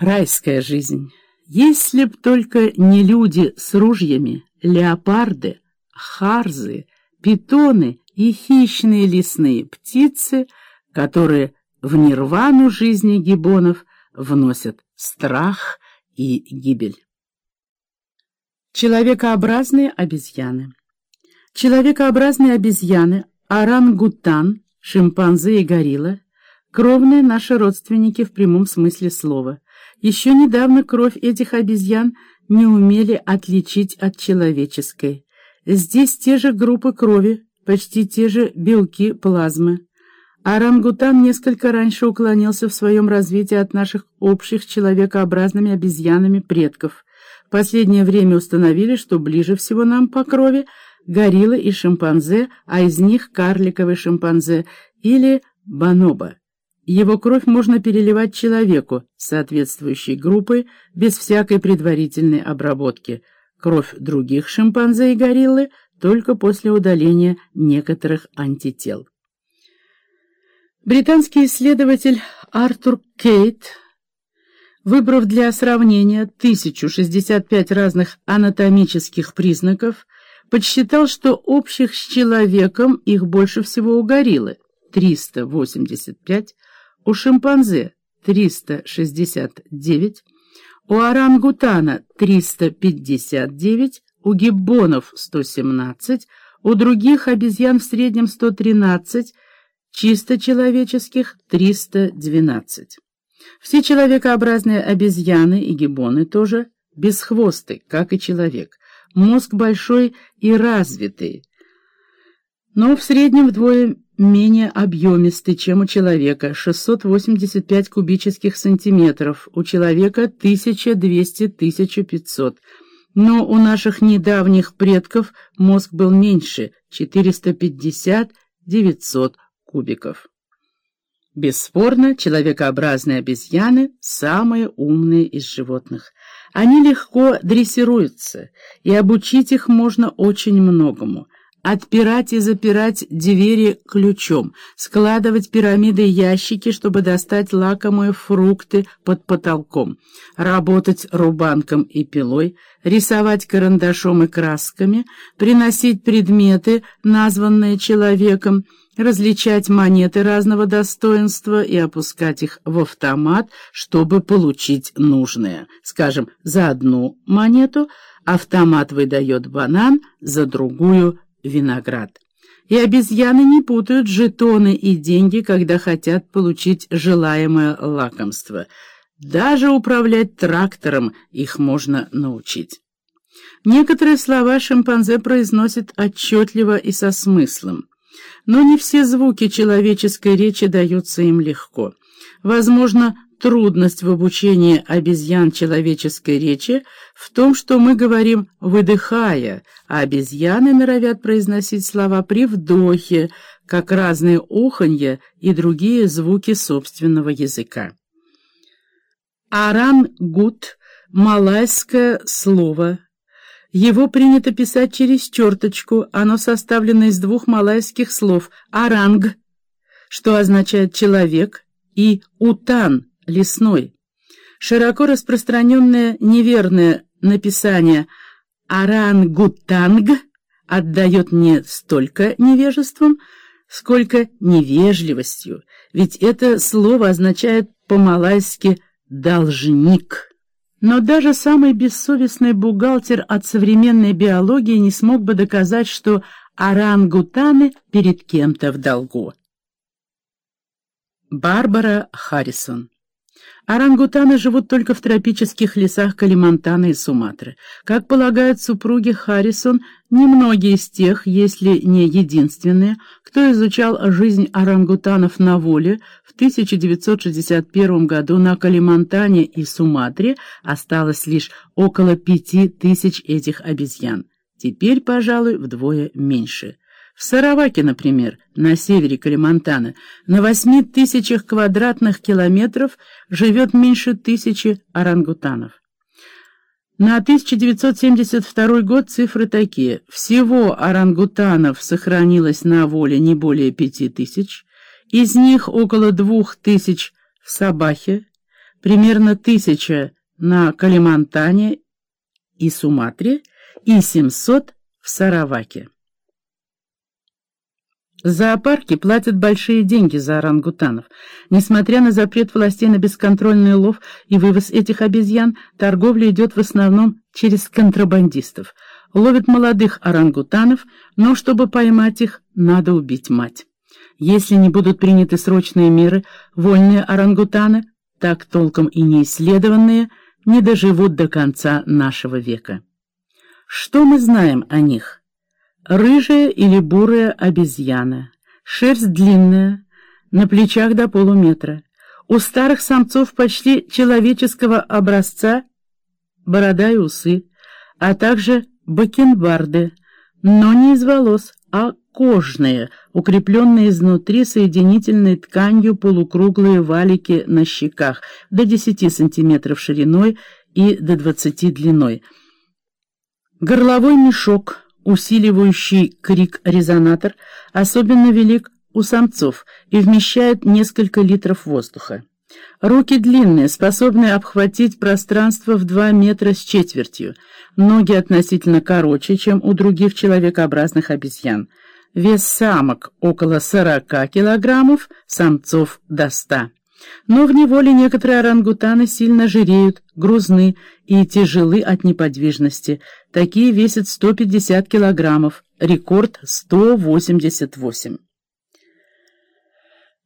Райская жизнь. Если б только не люди с ружьями, леопарды, харзы, питоны и хищные лесные птицы, которые в нирвану жизни гибонов вносят страх и гибель. Человекообразные обезьяны Человекообразные обезьяны, орангутан, шимпанзе и горилла — кровные наши родственники в прямом смысле слова. Еще недавно кровь этих обезьян не умели отличить от человеческой. Здесь те же группы крови, почти те же белки плазмы. Орангутан несколько раньше уклонился в своем развитии от наших общих человекообразными обезьянами предков. В последнее время установили, что ближе всего нам по крови — гориллы и шимпанзе, а из них карликовый шимпанзе или бонобо. Его кровь можно переливать человеку соответствующей группой без всякой предварительной обработки. Кровь других шимпанзе и гориллы только после удаления некоторых антител. Британский исследователь Артур Кейт, выбрав для сравнения 1065 разных анатомических признаков, подсчитал, что общих с человеком их больше всего у гориллы — 385, у шимпанзе — 369, у орангутана — 359, у гиббонов — 117, у других обезьян в среднем 113, чисто человеческих — 312. Все человекообразные обезьяны и гиббоны тоже бесхвосты, как и человек. Мозг большой и развитый, но в среднем вдвое менее объемистый, чем у человека, 685 кубических сантиметров, у человека 1200-1500. Но у наших недавних предков мозг был меньше, 450-900 кубиков. Бесспорно, человекообразные обезьяны – самые умные из животных. Они легко дрессируются, и обучить их можно очень многому. Отпирать и запирать двери ключом, складывать пирамиды ящики, чтобы достать лакомые фрукты под потолком, работать рубанком и пилой, рисовать карандашом и красками, приносить предметы, названные человеком, различать монеты разного достоинства и опускать их в автомат, чтобы получить нужное. Скажем, за одну монету автомат выдает банан, за другую — виноград. И обезьяны не путают жетоны и деньги, когда хотят получить желаемое лакомство. Даже управлять трактором их можно научить. Некоторые слова шимпанзе произносят отчетливо и со смыслом. Но не все звуки человеческой речи даются им легко. Возможно, трудность в обучении обезьян человеческой речи в том, что мы говорим выдыхая, а обезьяны норовят произносить слова при вдохе, как разные оханья и другие звуки собственного языка. Аран-гут — малайское слово — его принято писать через черточку, оно составлено из двух малайских слов «аранг», что означает «человек», и «утан» — «лесной». Широко распространенное неверное написание «арангутанг» отдает не столько невежеством, сколько невежливостью, ведь это слово означает по-малайски «должник». Но даже самый бессовестный бухгалтер от современной биологии не смог бы доказать, что орангутаны перед кем-то в долгу. Барбара Харрисон Орангутаны живут только в тропических лесах Калимантана и Суматры. Как полагают супруги Харрисон, немногие из тех, если не единственные, кто изучал жизнь орангутанов на воле в 1961 году на Калимантане и Суматре, осталось лишь около пяти тысяч этих обезьян. Теперь, пожалуй, вдвое меньше. В Сараваке, например, на севере Калимантана, на восьми тысячах квадратных километров живет меньше тысячи орангутанов. На 1972 год цифры такие. Всего орангутанов сохранилось на воле не более пяти тысяч, из них около двух тысяч в Сабахе, примерно тысяча на Калимантане и Суматре и 700 в Сараваке. Зоопарки платят большие деньги за орангутанов. Несмотря на запрет властей на бесконтрольный лов и вывоз этих обезьян, торговля идет в основном через контрабандистов. Ловят молодых орангутанов, но чтобы поймать их, надо убить мать. Если не будут приняты срочные меры, вольные орангутаны, так толком и не исследованные, не доживут до конца нашего века. Что мы знаем о них? Рыжая или бурая обезьяна. Шерсть длинная, на плечах до полуметра. У старых самцов почти человеческого образца борода и усы, а также бакенбарды, но не из волос, а кожные, укрепленные изнутри соединительной тканью полукруглые валики на щеках до 10 сантиметров шириной и до 20 длиной. Горловой мешок усиливающий крик-резонатор, особенно велик у самцов и вмещает несколько литров воздуха. Руки длинные, способные обхватить пространство в 2 метра с четвертью. Ноги относительно короче, чем у других человекообразных обезьян. Вес самок около 40 килограммов, самцов до 100. Но в неволе некоторые орангутаны сильно жиреют, грузны и тяжелы от неподвижности. Такие весят 150 килограммов, рекорд 188.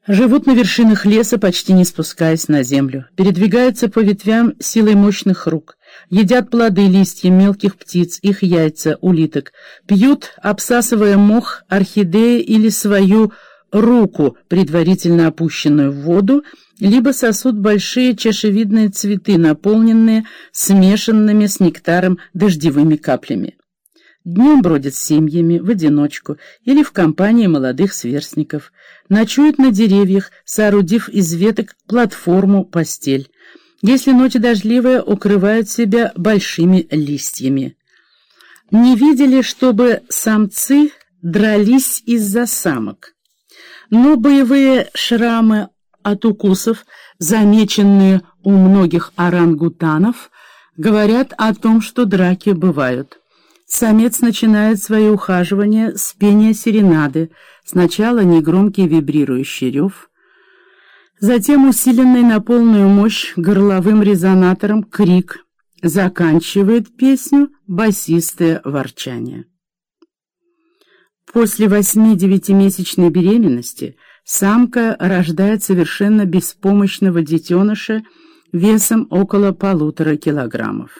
Живут на вершинах леса, почти не спускаясь на землю. Передвигаются по ветвям силой мощных рук. Едят плоды, листья мелких птиц, их яйца, улиток. Пьют, обсасывая мох, орхидеи или свою руку, предварительно опущенную в воду, либо сосут большие чашевидные цветы, наполненные смешанными с нектаром дождевыми каплями. Днем бродят семьями, в одиночку или в компании молодых сверстников. Ночуют на деревьях, соорудив из веток платформу, постель. Если ночь дождливая, укрывают себя большими листьями. Не видели, чтобы самцы дрались из-за самок. Но боевые шрамы от укусов, замеченные у многих орангутанов, говорят о том, что драки бывают. Самец начинает свое ухаживание с пения серенады, сначала негромкий вибрирующий рев, затем усиленный на полную мощь горловым резонатором крик, заканчивает песню басистое ворчание. После восьми-девятимесячной беременности самка рождает совершенно беспомощного детеныша весом около полутора килограммов.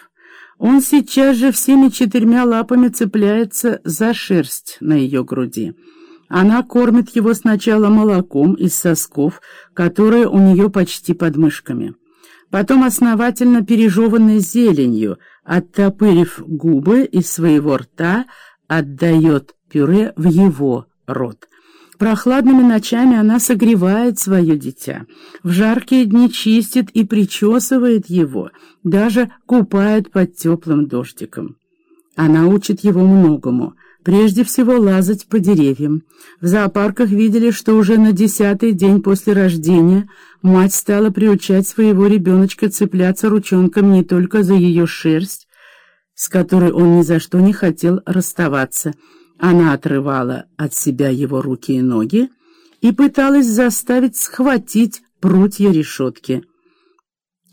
Он сейчас же всеми четырьмя лапами цепляется за шерсть на ее груди. Она кормит его сначала молоком из сосков, которые у нее почти под мышками. Потом основательно пережеванной зеленью, оттопырив губы из своего рта, отдает пюре в его рот. Прохладными ночами она согревает свое дитя, в жаркие дни чистит и причесывает его, даже купает под теплым дождиком. Она учит его многому, прежде всего лазать по деревьям. В зоопарках видели, что уже на десятый день после рождения мать стала приучать своего ребеночка цепляться ручонком не только за ее шерсть, с которой он ни за что не хотел расставаться, она отрывала от себя его руки и ноги и пыталась заставить схватить прутья решетки.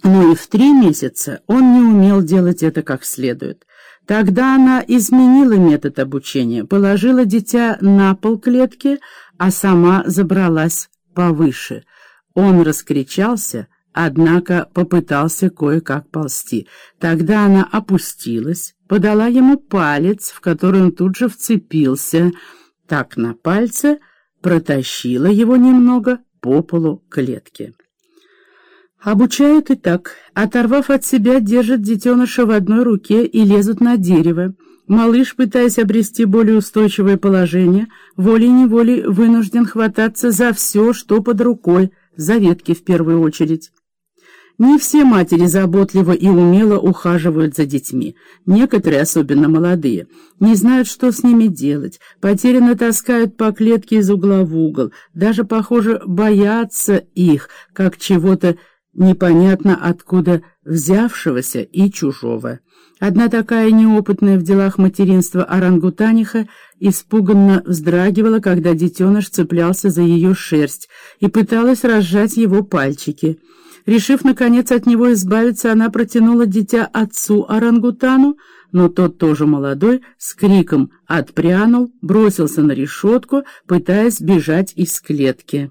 Но и в три месяца он не умел делать это как следует. Тогда она изменила метод обучения, положила дитя на пол клетки, а сама забралась повыше. Он раскричался, однако попытался кое-как ползти. Тогда она опустилась, подала ему палец, в который он тут же вцепился, так на пальце протащила его немного по полу клетки. Обучают и так. Оторвав от себя, держат детеныша в одной руке и лезут на дерево. Малыш, пытаясь обрести более устойчивое положение, волей-неволей вынужден хвататься за все, что под рукой, за ветки в первую очередь. Не все матери заботливо и умело ухаживают за детьми. Некоторые, особенно молодые, не знают, что с ними делать, потерянно таскают по клетке из угла в угол, даже, похоже, боятся их, как чего-то непонятно откуда взявшегося и чужого. Одна такая неопытная в делах материнства орангутаниха испуганно вздрагивала, когда детеныш цеплялся за ее шерсть и пыталась разжать его пальчики. Решив, наконец, от него избавиться, она протянула дитя отцу орангутану, но тот тоже молодой, с криком отпрянул, бросился на решетку, пытаясь бежать из клетки.